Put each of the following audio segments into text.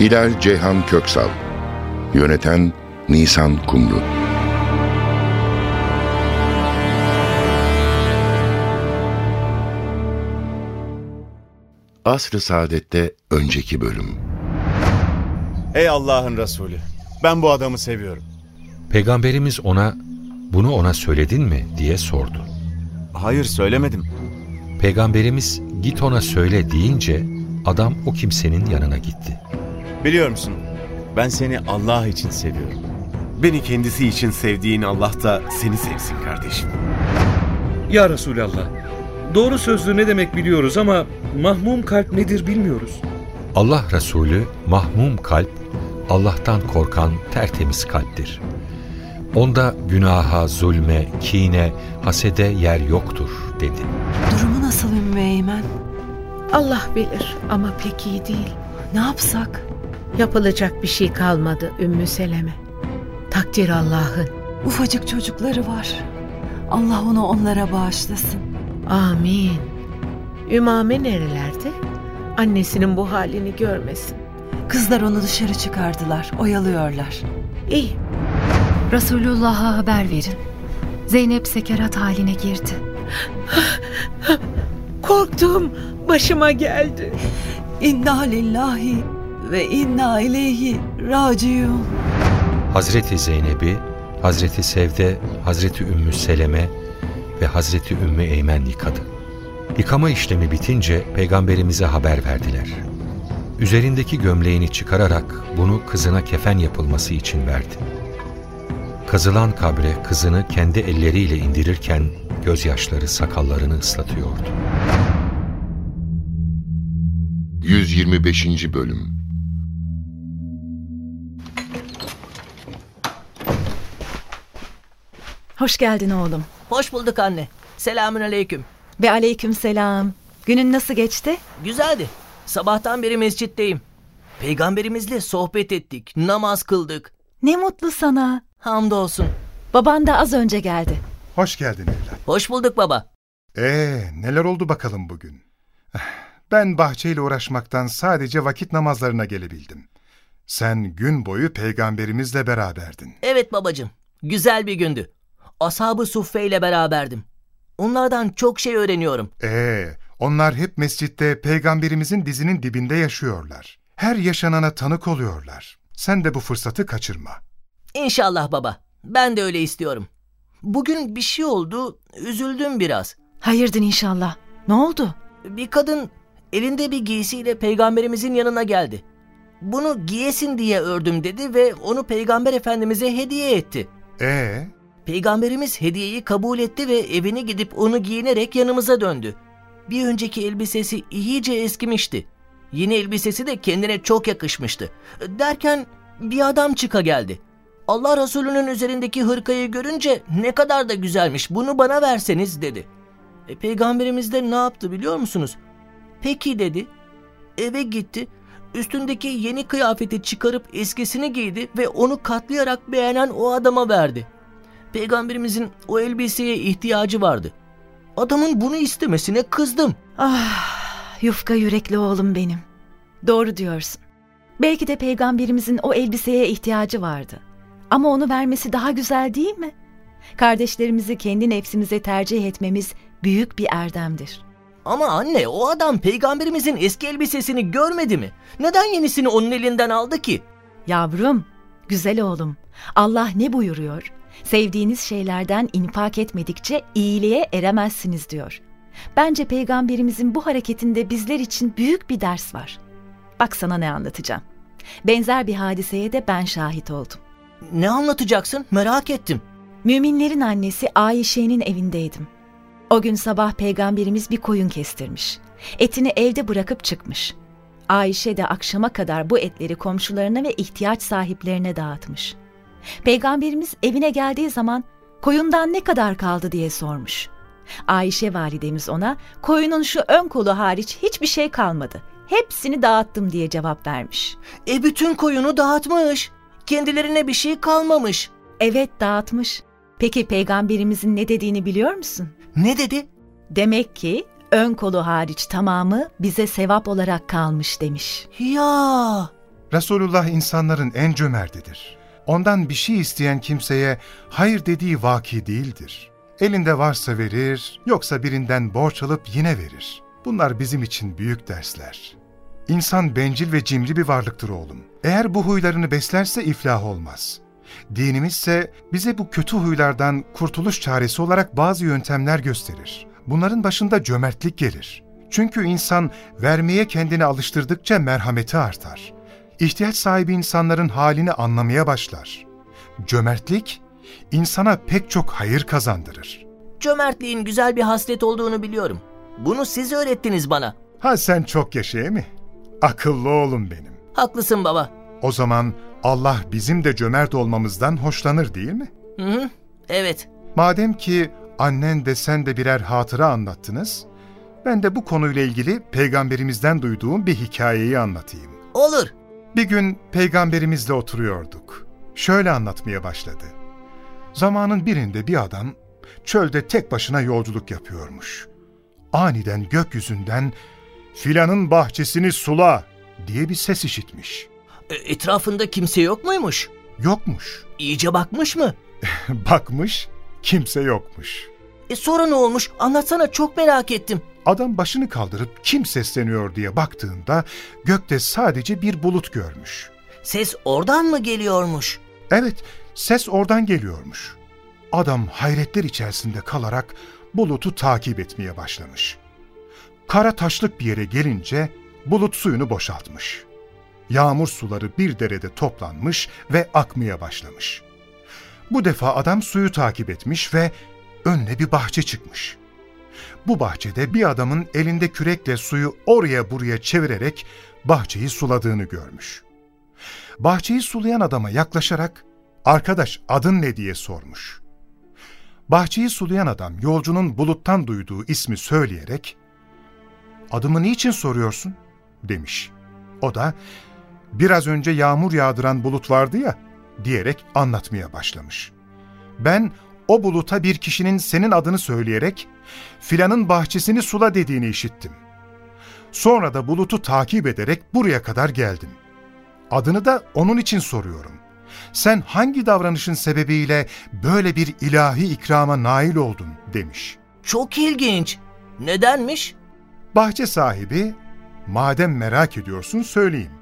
Hilal Ceyhan Köksal Yöneten Nisan Kumru Asr-ı Saadet'te önceki bölüm Ey Allah'ın Resulü! Ben bu adamı seviyorum. Peygamberimiz ona bunu ona söyledin mi diye sordu. Hayır söylemedim. Peygamberimiz git ona söyle deyince adam o kimsenin yanına gitti. Biliyor musun? Ben seni Allah için seviyorum. Beni kendisi için sevdiğin Allah da seni sevsin kardeşim. Ya Resulallah, doğru sözlü ne demek biliyoruz ama mahmum kalp nedir bilmiyoruz. Allah Resulü mahmum kalp, Allah'tan korkan tertemiz kalptir. Onda günaha, zulme, kine, hasede yer yoktur dedi. Durumu nasıl Ümmü Eymen? Allah bilir ama pek iyi değil. Ne yapsak? Yapılacak bir şey kalmadı Ümmü Seleme. Takdir Allah'ın. Ufacık çocukları var. Allah onu onlara bağışlasın. Amin. Ümame nerelerde? Annesinin bu halini görmesin. Kızlar onu dışarı çıkardılar, oyalıyorlar. İyi. Resulullah'a haber verin. Zeynep sekerat haline girdi. Korktum. Başıma geldi. İnna lillahi ve inna ileyhi raciun. Hazreti Zeynep'i, Hazreti Sevde, Hazreti Ümmü Seleme ve Hazreti Ümmü Eymen yıkadı. Yıkama işlemi bitince peygamberimize haber verdiler. Üzerindeki gömleğini çıkararak bunu kızına kefen yapılması için verdi. Kazılan kabre kızını kendi elleriyle indirirken gözyaşları sakallarını ıslatıyordu. 125. Bölüm Hoş geldin oğlum. Hoş bulduk anne. Selamün aleyküm. Ve aleyküm selam. Günün nasıl geçti? Güzeldi. Sabahtan beri mescitteyim. Peygamberimizle sohbet ettik, namaz kıldık. Ne mutlu sana. Hamdolsun. Baban da az önce geldi. Hoş geldin evlat. Hoş bulduk baba. Ee, neler oldu bakalım bugün? Ben bahçeyle uğraşmaktan sadece vakit namazlarına gelebildim. Sen gün boyu peygamberimizle beraberdin. Evet babacığım. Güzel bir gündü. Ashab-ı Suffe ile beraberdim. Onlardan çok şey öğreniyorum. Ee, onlar hep mescitte peygamberimizin dizinin dibinde yaşıyorlar. Her yaşanana tanık oluyorlar. Sen de bu fırsatı kaçırma. İnşallah baba. Ben de öyle istiyorum. Bugün bir şey oldu, üzüldüm biraz. Hayırdır inşallah. Ne oldu? Bir kadın elinde bir giysiyle peygamberimizin yanına geldi. Bunu giyesin diye ördüm dedi ve onu peygamber efendimize hediye etti. Ee, Peygamberimiz hediyeyi kabul etti ve evine gidip onu giyinerek yanımıza döndü. Bir önceki elbisesi iyice eskimişti. Yeni elbisesi de kendine çok yakışmıştı. Derken bir adam çıka geldi. Allah Resulü'nün üzerindeki hırkayı görünce ne kadar da güzelmiş bunu bana verseniz dedi. E, Peygamberimiz de ne yaptı biliyor musunuz? Peki dedi. Eve gitti. Üstündeki yeni kıyafeti çıkarıp eskisini giydi ve onu katlayarak beğenen o adama verdi. Peygamberimizin o elbiseye ihtiyacı vardı. Adamın bunu istemesine kızdım. Ah, yufka yürekli oğlum benim. Doğru diyorsun. Belki de peygamberimizin o elbiseye ihtiyacı vardı. Ama onu vermesi daha güzel değil mi? Kardeşlerimizi kendi nefsimize tercih etmemiz büyük bir erdemdir. Ama anne o adam peygamberimizin eski elbisesini görmedi mi? Neden yenisini onun elinden aldı ki? Yavrum, güzel oğlum. Allah ne buyuruyor? Sevdiğiniz şeylerden infak etmedikçe iyiliğe eremezsiniz diyor. Bence peygamberimizin bu hareketinde bizler için büyük bir ders var. Bak sana ne anlatacağım. Benzer bir hadiseye de ben şahit oldum. Ne anlatacaksın? Merak ettim. Müminlerin annesi Ayşe'nin evindeydim. O gün sabah peygamberimiz bir koyun kestirmiş. Etini evde bırakıp çıkmış. Ayşe de akşama kadar bu etleri komşularına ve ihtiyaç sahiplerine dağıtmış. Peygamberimiz evine geldiği zaman koyundan ne kadar kaldı diye sormuş. Ayşe validemiz ona koyunun şu ön kolu hariç hiçbir şey kalmadı. Hepsini dağıttım diye cevap vermiş. E bütün koyunu dağıtmış. Kendilerine bir şey kalmamış. Evet dağıtmış. Peki peygamberimizin ne dediğini biliyor musun? Ne dedi? Demek ki ön kolu hariç tamamı bize sevap olarak kalmış demiş. Ya Resulullah insanların en cömertidir. Ondan bir şey isteyen kimseye hayır dediği vaki değildir. Elinde varsa verir, yoksa birinden borç alıp yine verir. Bunlar bizim için büyük dersler. İnsan bencil ve cimri bir varlıktır oğlum. Eğer bu huylarını beslerse iflah olmaz. Dinimizse bize bu kötü huylardan kurtuluş çaresi olarak bazı yöntemler gösterir. Bunların başında cömertlik gelir. Çünkü insan vermeye kendini alıştırdıkça merhameti artar. İhtiyaç sahibi insanların halini anlamaya başlar. Cömertlik, insana pek çok hayır kazandırır. cömertliğin güzel bir haslet olduğunu biliyorum. Bunu siz öğrettiniz bana. Ha sen çok yaşa mi? Akıllı oğlum benim. Haklısın baba. O zaman Allah bizim de cömert olmamızdan hoşlanır değil mi? Hı hı. Evet. Madem ki annen de sen de birer hatıra anlattınız, ben de bu konuyla ilgili peygamberimizden duyduğum bir hikayeyi anlatayım. Olur. Bir gün peygamberimizle oturuyorduk. Şöyle anlatmaya başladı. Zamanın birinde bir adam çölde tek başına yolculuk yapıyormuş. Aniden gökyüzünden filanın bahçesini sula diye bir ses işitmiş. E, etrafında kimse yok muymuş? Yokmuş. İyice bakmış mı? Bakmış, kimse yokmuş. E sonra ne olmuş? Anlatsana çok merak ettim. Adam başını kaldırıp kim sesleniyor diye baktığında gökte sadece bir bulut görmüş. Ses oradan mı geliyormuş? Evet, ses oradan geliyormuş. Adam hayretler içerisinde kalarak bulutu takip etmeye başlamış. Kara taşlık bir yere gelince bulut suyunu boşaltmış. Yağmur suları bir derede toplanmış ve akmaya başlamış. Bu defa adam suyu takip etmiş ve önüne bir bahçe çıkmış. Bu bahçede bir adamın elinde kürekle suyu oraya buraya çevirerek bahçeyi suladığını görmüş. Bahçeyi sulayan adama yaklaşarak, ''Arkadaş adın ne?'' diye sormuş. Bahçeyi sulayan adam yolcunun buluttan duyduğu ismi söyleyerek, ''Adımı niçin soruyorsun?'' demiş. O da, ''Biraz önce yağmur yağdıran bulut vardı ya'' diyerek anlatmaya başlamış. ''Ben o buluta bir kişinin senin adını söyleyerek, filanın bahçesini sula dediğini işittim. Sonra da bulutu takip ederek buraya kadar geldim. Adını da onun için soruyorum. Sen hangi davranışın sebebiyle böyle bir ilahi ikrama nail oldun demiş. Çok ilginç. Nedenmiş? Bahçe sahibi, madem merak ediyorsun söyleyeyim.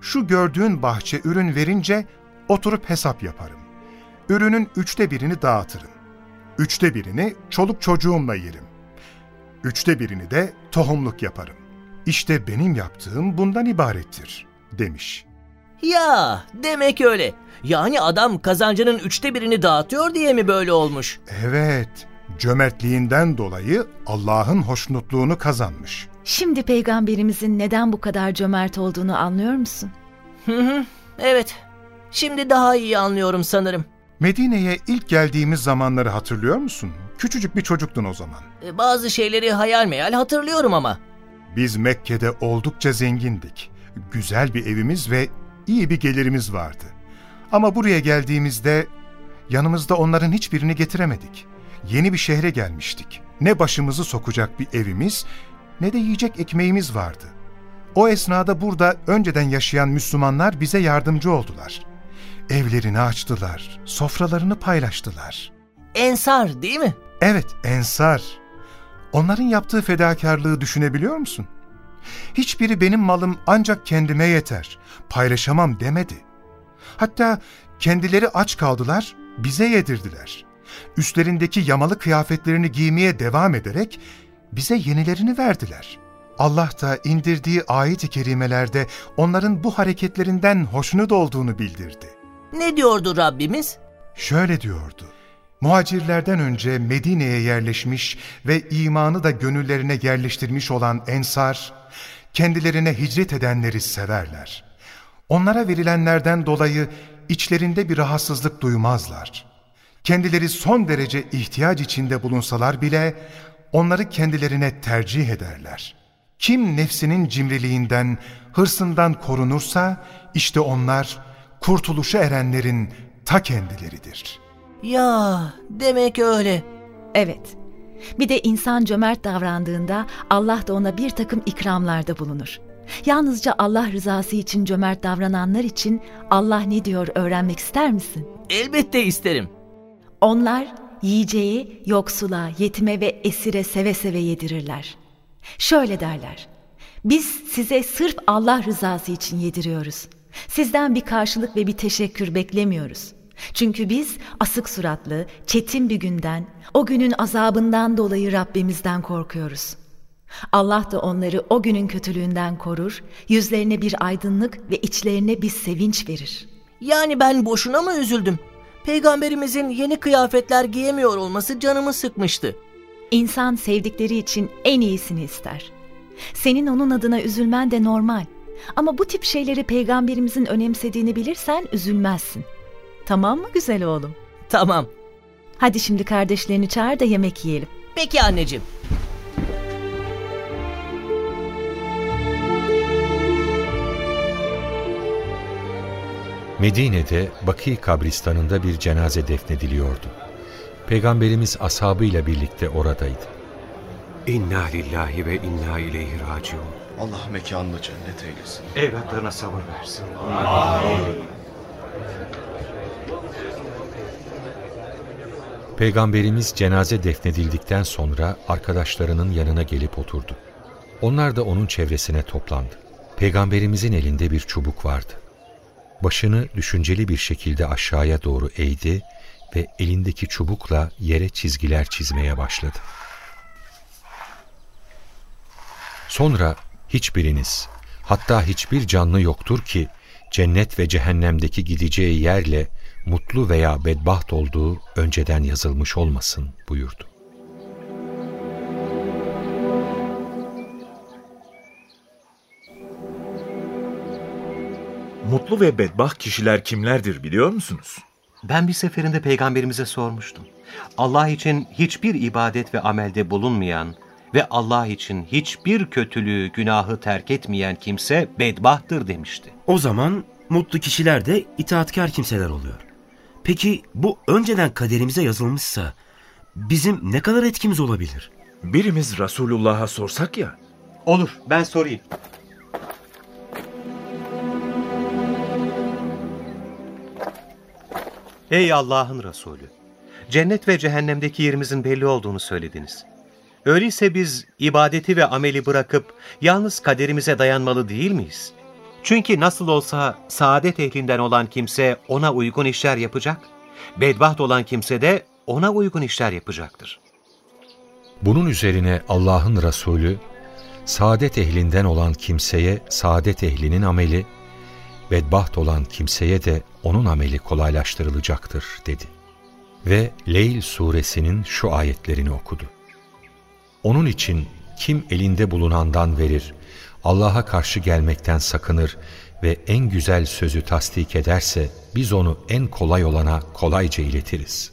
Şu gördüğün bahçe ürün verince oturup hesap yaparım. Ürünün üçte birini dağıtırım. Üçte birini çoluk çocuğumla yerim. Üçte birini de tohumluk yaparım. İşte benim yaptığım bundan ibarettir, demiş. Ya demek öyle. Yani adam kazancının üçte birini dağıtıyor diye mi böyle olmuş? Evet, cömertliğinden dolayı Allah'ın hoşnutluğunu kazanmış. Şimdi peygamberimizin neden bu kadar cömert olduğunu anlıyor musun? Hı hı. Evet. Şimdi daha iyi anlıyorum sanırım. Medine'ye ilk geldiğimiz zamanları hatırlıyor musun? Küçücük bir çocuktun o zaman. E, Bazı şeyleri hayal meyal hatırlıyorum ama. Biz Mekke'de oldukça zengindik. Güzel bir evimiz ve iyi bir gelirimiz vardı. Ama buraya geldiğimizde yanımızda onların hiçbirini getiremedik. Yeni bir şehre gelmiştik. Ne başımızı sokacak bir evimiz ne de yiyecek ekmeğimiz vardı. O esnada burada önceden yaşayan Müslümanlar bize yardımcı oldular. Evlerini açtılar, sofralarını paylaştılar. Ensar değil mi? Evet, Ensar. Onların yaptığı fedakarlığı düşünebiliyor musun? Hiçbiri benim malım ancak kendime yeter, paylaşamam demedi. Hatta kendileri aç kaldılar, bize yedirdiler. Üstlerindeki yamalı kıyafetlerini giymeye devam ederek bize yenilerini verdiler. Allah da indirdiği ayet-i kerimelerde onların bu hareketlerinden hoşnut olduğunu bildirdi. Ne diyordu Rabbimiz? Şöyle diyordu. Muhacirlerden önce Medine'ye yerleşmiş ve imanı da gönüllerine yerleştirmiş olan Ensar, kendilerine hicret edenleri severler. Onlara verilenlerden dolayı içlerinde bir rahatsızlık duymazlar. Kendileri son derece ihtiyaç içinde bulunsalar bile onları kendilerine tercih ederler. Kim nefsinin cimriliğinden, hırsından korunursa işte onlar kurtuluşa erenlerin ta kendileridir. Ya demek öyle. Evet. Bir de insan cömert davrandığında Allah da ona bir takım ikramlarda bulunur. Yalnızca Allah rızası için cömert davrananlar için Allah ne diyor öğrenmek ister misin? Elbette isterim. Onlar yiyeceği yoksula, yetime ve esire seve seve yedirirler. Şöyle derler. Biz size sırf Allah rızası için yediriyoruz. Sizden bir karşılık ve bir teşekkür beklemiyoruz. Çünkü biz asık suratlı, çetin bir günden, o günün azabından dolayı Rabbimizden korkuyoruz. Allah da onları o günün kötülüğünden korur, yüzlerine bir aydınlık ve içlerine bir sevinç verir. Yani ben boşuna mı üzüldüm? Peygamberimizin yeni kıyafetler giyemiyor olması canımı sıkmıştı. İnsan sevdikleri için en iyisini ister. Senin onun adına üzülmen de normal. Ama bu tip şeyleri peygamberimizin önemsediğini bilirsen üzülmezsin. Tamam mı güzel oğlum? Tamam. Hadi şimdi kardeşlerini çağır da yemek yiyelim. Peki anneciğim. Medine'de Baki kabristanında bir cenaze defnediliyordu. Peygamberimiz ashabıyla birlikte oradaydı. İnna lillahi ve inna ileyhi raciun. Allah mekanını cennet eylesin. Evlatlarına sabır versin. Amin. Peygamberimiz cenaze defnedildikten sonra arkadaşlarının yanına gelip oturdu. Onlar da onun çevresine toplandı. Peygamberimizin elinde bir çubuk vardı. Başını düşünceli bir şekilde aşağıya doğru eğdi ve elindeki çubukla yere çizgiler çizmeye başladı. Sonra hiçbiriniz, hatta hiçbir canlı yoktur ki cennet ve cehennemdeki gideceği yerle mutlu veya bedbaht olduğu önceden yazılmış olmasın buyurdu. Mutlu ve bedbaht kişiler kimlerdir biliyor musunuz? Ben bir seferinde peygamberimize sormuştum. Allah için hiçbir ibadet ve amelde bulunmayan ve Allah için hiçbir kötülüğü, günahı terk etmeyen kimse bedbahttır demişti. O zaman mutlu kişiler de itaatkar kimseler oluyor. Peki bu önceden kaderimize yazılmışsa bizim ne kadar etkimiz olabilir? Birimiz Resulullah'a sorsak ya. Olur, ben sorayım. Ey Allah'ın Resulü! Cennet ve cehennemdeki yerimizin belli olduğunu söylediniz. Öyleyse biz ibadeti ve ameli bırakıp yalnız kaderimize dayanmalı değil miyiz? Çünkü nasıl olsa saadet ehlinden olan kimse ona uygun işler yapacak, bedbaht olan kimse de ona uygun işler yapacaktır. Bunun üzerine Allah'ın Resulü, saadet ehlinden olan kimseye saadet ehlinin ameli, bedbaht olan kimseye de onun ameli kolaylaştırılacaktır dedi. Ve Leyl suresinin şu ayetlerini okudu. Onun için kim elinde bulunandan verir, Allah'a karşı gelmekten sakınır ve en güzel sözü tasdik ederse biz onu en kolay olana kolayca iletiriz.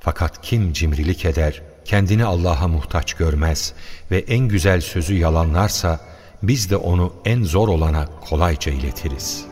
Fakat kim cimrilik eder, kendini Allah'a muhtaç görmez ve en güzel sözü yalanlarsa biz de onu en zor olana kolayca iletiriz.''